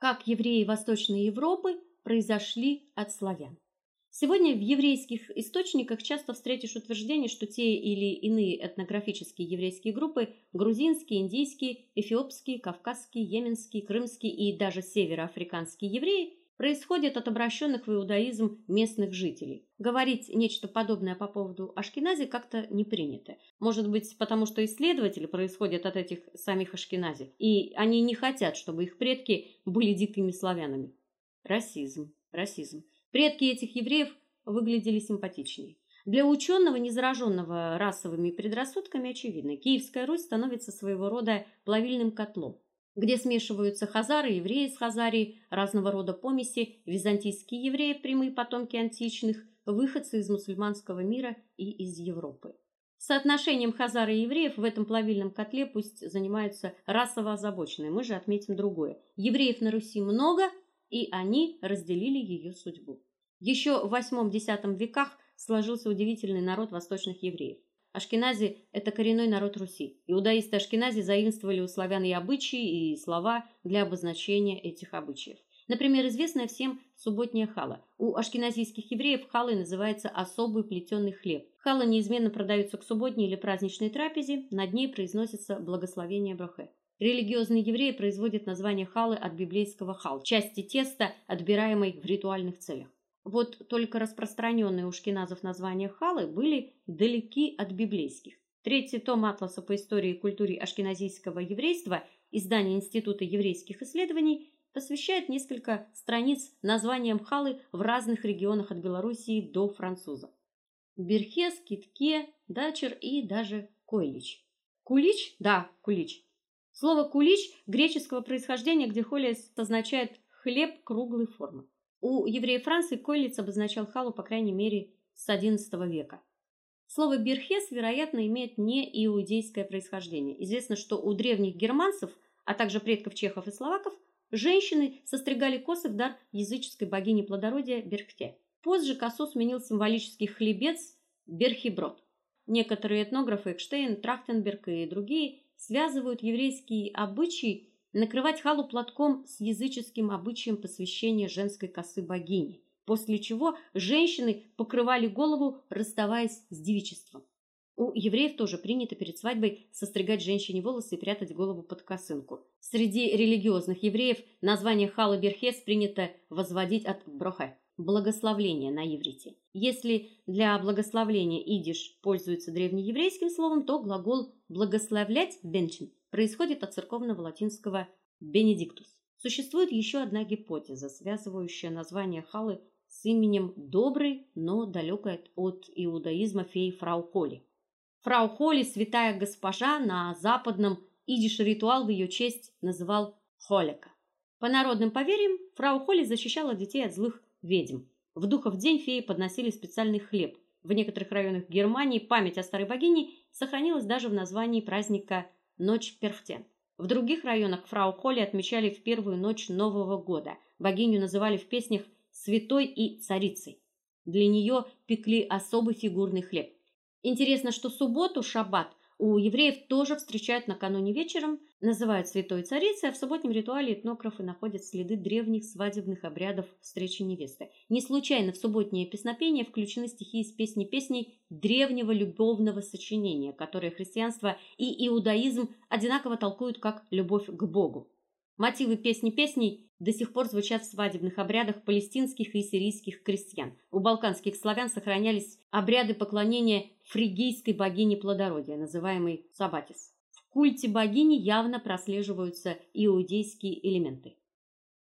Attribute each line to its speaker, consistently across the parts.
Speaker 1: как евреи Восточной Европы произошли от славян. Сегодня в еврейских источниках часто встретишь утверждение, что те или иные этнографические еврейские группы грузинские, индийские, эфиопские, кавказские, йеменские, крымские и даже североафриканские евреи происходят от обращенных в иудаизм местных жителей. Говорить нечто подобное по поводу ашкенази как-то не принято. Может быть, потому что исследователи происходят от этих самих ашкенази, и они не хотят, чтобы их предки были дикими славянами. Расизм, расизм. Предки этих евреев выглядели симпатичнее. Для ученого, не зараженного расовыми предрассудками, очевидно, Киевская Русь становится своего рода плавильным котлом, где смешиваются хазары, евреи из Хазарии, разного рода помеси, византийские евреи, прямые потомки античных, выходцы из мусульманского мира и из Европы. Соотношением хазар и евреев в этом плавильном котле пусть занимаются расово озабоченные. Мы же отметим другое. Евреев на Руси много, и они разделили ее судьбу. Еще в VIII-X веках сложился удивительный народ восточных евреев. Ашкенази это коренной народ Руси. Иудаисты Ашкенази заимствовали у славян и обычаи, и слова для обозначения этих обычаев. Например, известная всем субботняя хала. У ашкеназийских евреев халой называется особый плетеный хлеб. Хала неизменно продаются к субботней или праздничной трапезе, над ней произносится благословение брахе. Религиозные евреи производят название халы от библейского хал, части теста, отбираемой в ритуальных целях. Вот только распространенные у шкиназов названия халы были далеки от библейских. Третий том атласа по истории и культуре ашкеназийского еврейства, издание Института еврейских исследований, посвящает несколько страниц названиям халы в разных регионах от Белоруссии до француза. Берхес, Китке, Дачер и даже Койлич. Кулич? Да, кулич. Слово кулич греческого происхождения, где холес означает хлеб круглой формы. У евреев Франции койлиц обозначал халу, по крайней мере, с XI века. Слово берхес, вероятно, имеет не иудейское происхождение. Известно, что у древних германцев, а также предков чехов и словаков, женщины состригали косы в дар языческой богини плодородия Берхте. Позже косу сменил символический хлебец Берхиброд. Некоторые этнографы Экштейн, Трахтенберг и другие связывают еврейские обычаи накрывать халу платком с языческим обычаем посвящения женской косы богине, после чего женщины покрывали голову, расставаясь с девичеством. У евреев тоже принято перед свадьбой состригать женщине волосы и прятать голову под косынку. Среди религиозных евреев название хала берхес принято возводить от брохе благословление на иврите. Если для благословления идиш пользуется древнееврейским словом, то глагол благословлять бенчин происходит от церковного латинского benedictus. Существует еще одна гипотеза, связывающая название халы с именем доброй, но далекой от иудаизма феи Фрау Холли. Фрау Холли, святая госпожа, на западном идиш ритуал в ее честь называл холека. По народным поверьям, фрау Холли защищала детей от злых ведьм. В духов день феи подносили специальный хлеб. В некоторых районах Германии память о старой богине сохранилась даже в названии праздника Ночь Перхтен. В других районах фрау Холли отмечали в первую ночь Нового года. Богиню называли в песнях святой и царицей. Для нее пекли особый фигурный хлеб. Интересно, что субботу, шаббат, у евреев тоже встречают накануне вечером, называют святой царицей, а в субботнем ритуале этнографы находят следы древних свадебных обрядов встречи невесты. Не случайно в субботнее песнопение включены стихи из песни песней древнего любовного сочинения, которые христианство и иудаизм одинаково толкуют как любовь к Богу. Мотивы песни песней до сих пор звучат в свадебных обрядах палестинских и сирийских крестьян. У балканских славян сохранялись обряды поклонения фригийской богине плодородия, называемой Сабатис. В культе богини явно прослеживаются иудейские элементы.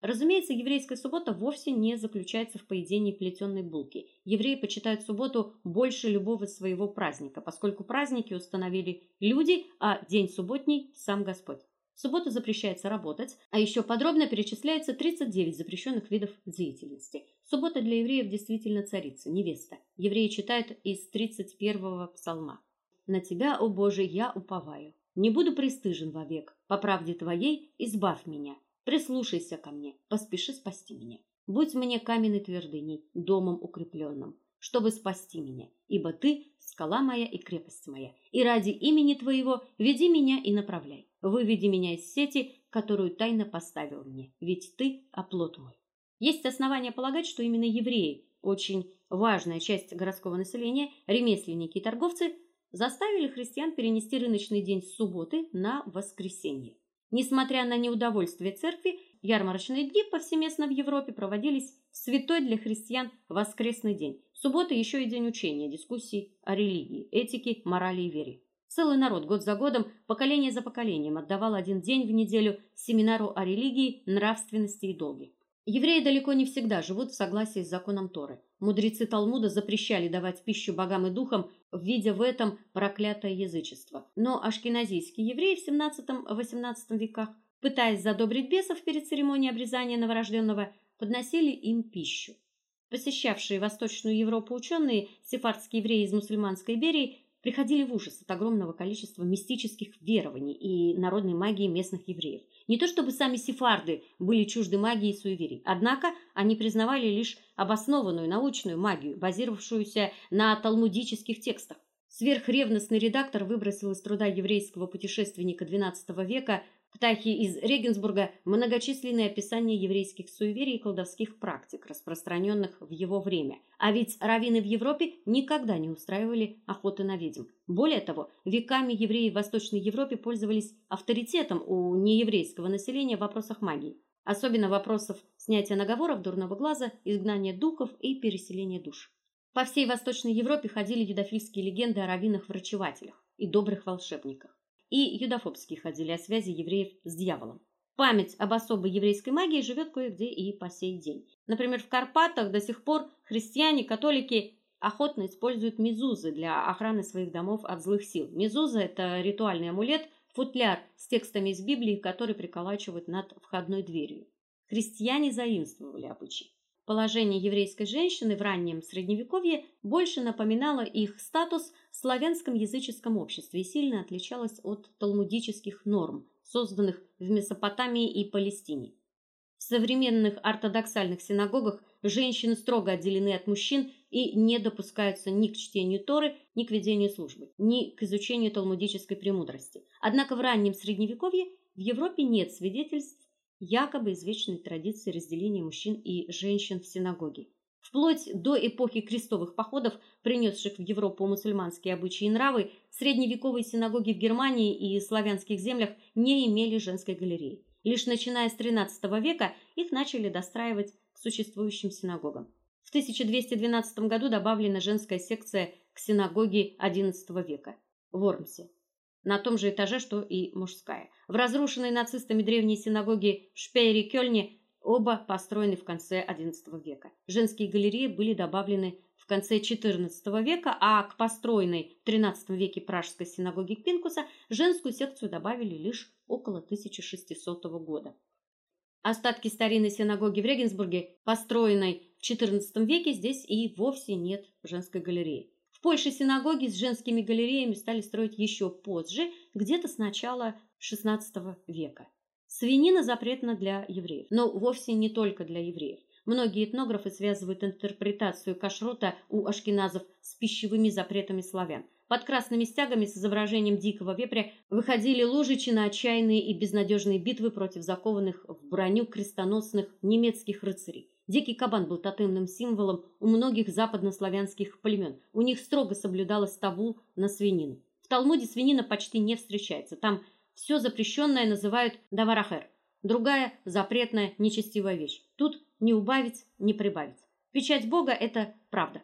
Speaker 1: Разумеется, еврейская суббота вовсе не заключается в поедении плетеной булки. Евреи почитают субботу больше любого своего праздника, поскольку праздники установили люди, а день субботний сам Господь. В субботу запрещается работать, а еще подробно перечисляется 39 запрещенных видов деятельности. Суббота для евреев действительно царица, невеста. Евреи читают из 31-го псалма. На тебя, о Боже, я уповаю. Не буду пристыжен вовек. По правде твоей избавь меня. Прислушайся ко мне, поспеши спасти меня. Будь мне каменной твердыней, домом укрепленным, чтобы спасти меня, ибо ты скала моя и крепость моя. И ради имени твоего веди меня и направляй. Выведи меня из сети, которую тайно поставил мне, ведь ты оплот мой. Есть основания полагать, что именно евреи, очень важная часть городского населения, ремесленники и торговцы, заставили христиан перенести рыночный день с субботы на воскресенье. Несмотря на неудовольствие церкви, ярмарочные дни повсеместно в Европе проводились в святой для христиан воскресный день. Суббота еще и день учения, дискуссий о религии, этике, морали и вере. Целый народ год за годом, поколение за поколением отдавал один день в неделю семинару о религии, нравственности и долге. Евреи далеко не всегда живут в согласии с законом Торы. Мудрецы Талмуда запрещали давать пищу богам и духам, видя в этом проклятое язычество. Но ашкеназийские евреи в 17-18 веках, пытаясь задобрить бесов перед церемонией обрезания новорожденного, подносили им пищу. Посещавшие Восточную Европу ученые, сефардские евреи из мусульманской Иберии, приходили в ужас от огромного количества мистических верований и народной магии местных евреев. Не то чтобы сами сефарды были чужды магии и суеверий, однако они признавали лишь обоснованную научную магию, базировавшуюся на талмудических текстах. Сверхревностный редактор выбросил из труда еврейского путешественника XII века Птахи из Регенсбурга многочисленные описания еврейских суеверий и колдовских практик, распространенных в его время. А ведь раввины в Европе никогда не устраивали охоты на ведьм. Более того, веками евреи в Восточной Европе пользовались авторитетом у нееврейского населения в вопросах магии, особенно вопросов снятия наговоров дурного глаза, изгнания духов и переселения душ. По всей Восточной Европе ходили юдофильские легенды о раввинах-врачевателях и добрых волшебниках и юдофобские ходили о связи евреев с дьяволом. Память об особой еврейской магии живет кое-где и по сей день. Например, в Карпатах до сих пор христиане, католики охотно используют мезузы для охраны своих домов от злых сил. Мезуза это ритуальный амулет, футляр с текстами из Библии, который приколачивают над входной дверью. Христиане заимствовали обычай. Положение еврейской женщины в раннем средневековье больше напоминало их статус в славянском языческом обществе и сильно отличалось от талмудических норм, созданных в Месопотамии и Палестине. В современных ортодоксальных синагогах женщины строго отделены от мужчин и не допускаются ни к чтению Торы, ни к ведению службы, ни к изучению талмудической премудрости. Однако в раннем средневековье в Европе нет свидетельств якобы извечной традиции разделения мужчин и женщин в синагоге. Вплоть до эпохи крестовых походов, принесших в Европу мусульманские обычаи и нравы, средневековые синагоги в Германии и славянских землях не имели женской галереи. Лишь начиная с XIII века их начали достраивать к существующим синагогам. В 1212 году добавлена женская секция к синагоге XI века в Вормсе на том же этаже, что и мужская. В разрушенной нацистами древней синагоге в Шпейере-Кёльне оба построены в конце XI века. Женские галереи были добавлены в конце XIV века, а к построенной в XIII веке пражской синагоге Пинкуса женскую секцию добавили лишь около 1600 года. Остатки старинной синагоги в Регенсбурге, построенной в XIV веке, здесь и вовсе нет женской галереи. В Польше синагоги с женскими галереями стали строить еще позже, где-то с начала XVI века. Свинина запретна для евреев, но вовсе не только для евреев. Многие этнографы связывают интерпретацию кашрута у ашкеназов с пищевыми запретами славян. Под красными стягами с изображением дикого вепря выходили лужичи на отчаянные и безнадежные битвы против закованных в броню крестоносных немецких рыцарей. Дикий кабан был тотемным символом у многих западнославянских племен. У них строго соблюдалось табу на свинину. В Талмуде свинина почти не встречается. Там все запрещенное называют даварахер. Другая запретная, нечестивая вещь. Тут не убавить, не прибавить. Печать Бога это правда.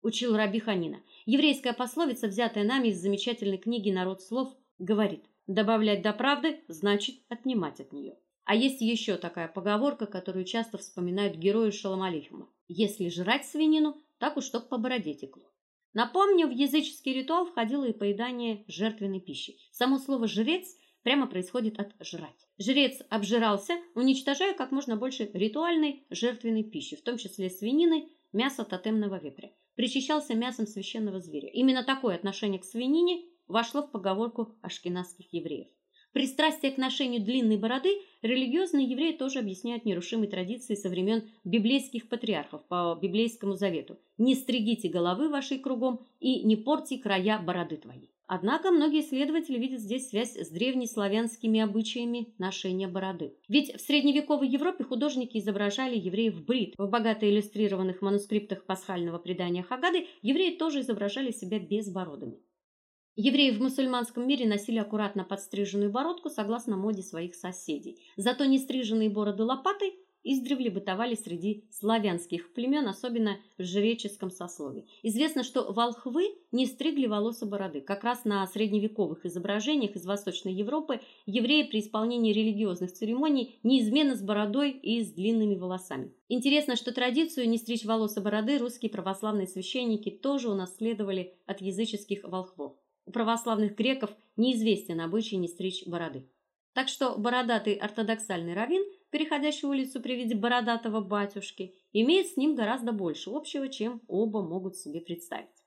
Speaker 1: Учил Раби Ханина. Еврейская пословица, взятая нами из замечательной книги Народ слов, говорит: добавлять до правды значит отнимать от нее. А есть еще такая поговорка, которую часто вспоминают герои Шалом алейхима. Если жрать свинину, так уж чтоб по бороде текло. Напомню, в языческий ритуал входило и поедание жертвенной пищи. Само слово жрец прямо происходит от жрать. Жрец обжирался, уничтожая как можно больше ритуальной жертвенной пищи, в том числе свинины, мяса тотемного вепря. Причащался мясом священного зверя. Именно такое отношение к свинине вошло в поговорку ашкеназских евреев. Пристрастие к ношению длинной бороды религиозные евреи тоже объясняют нерушимой традицией со времен библейских патриархов по библейскому завету: "Не стригите головы вашей кругом и не порти края бороды твоей". Однако многие исследователи видят здесь связь с древнеславянскими обычаями ношения бороды. Ведь в средневековой Европе художники изображали евреев брит. В богато иллюстрированных манускриптах пасхального предания Хагады евреи тоже изображали себя безбородыми. Евреи в мусульманском мире носили аккуратно подстриженную бородку согласно моде своих соседей. Зато нестриженные бороды лопатой издревле бытовали среди славянских племен, особенно в жреческом сословии. Известно, что волхвы не стригли волосы бороды. Как раз на средневековых изображениях из Восточной Европы евреи при исполнении религиозных церемоний неизменно с бородой и с длинными волосами. Интересно, что традицию не стричь волосы бороды русские православные священники тоже унаследовали от языческих волхвов. У православных греков неизвестен обычай не стричь бороды. Так что бородатый ортодоксальный раввин – переходящий улицу при виде бородатого батюшки, имеет с ним гораздо больше общего, чем оба могут себе представить.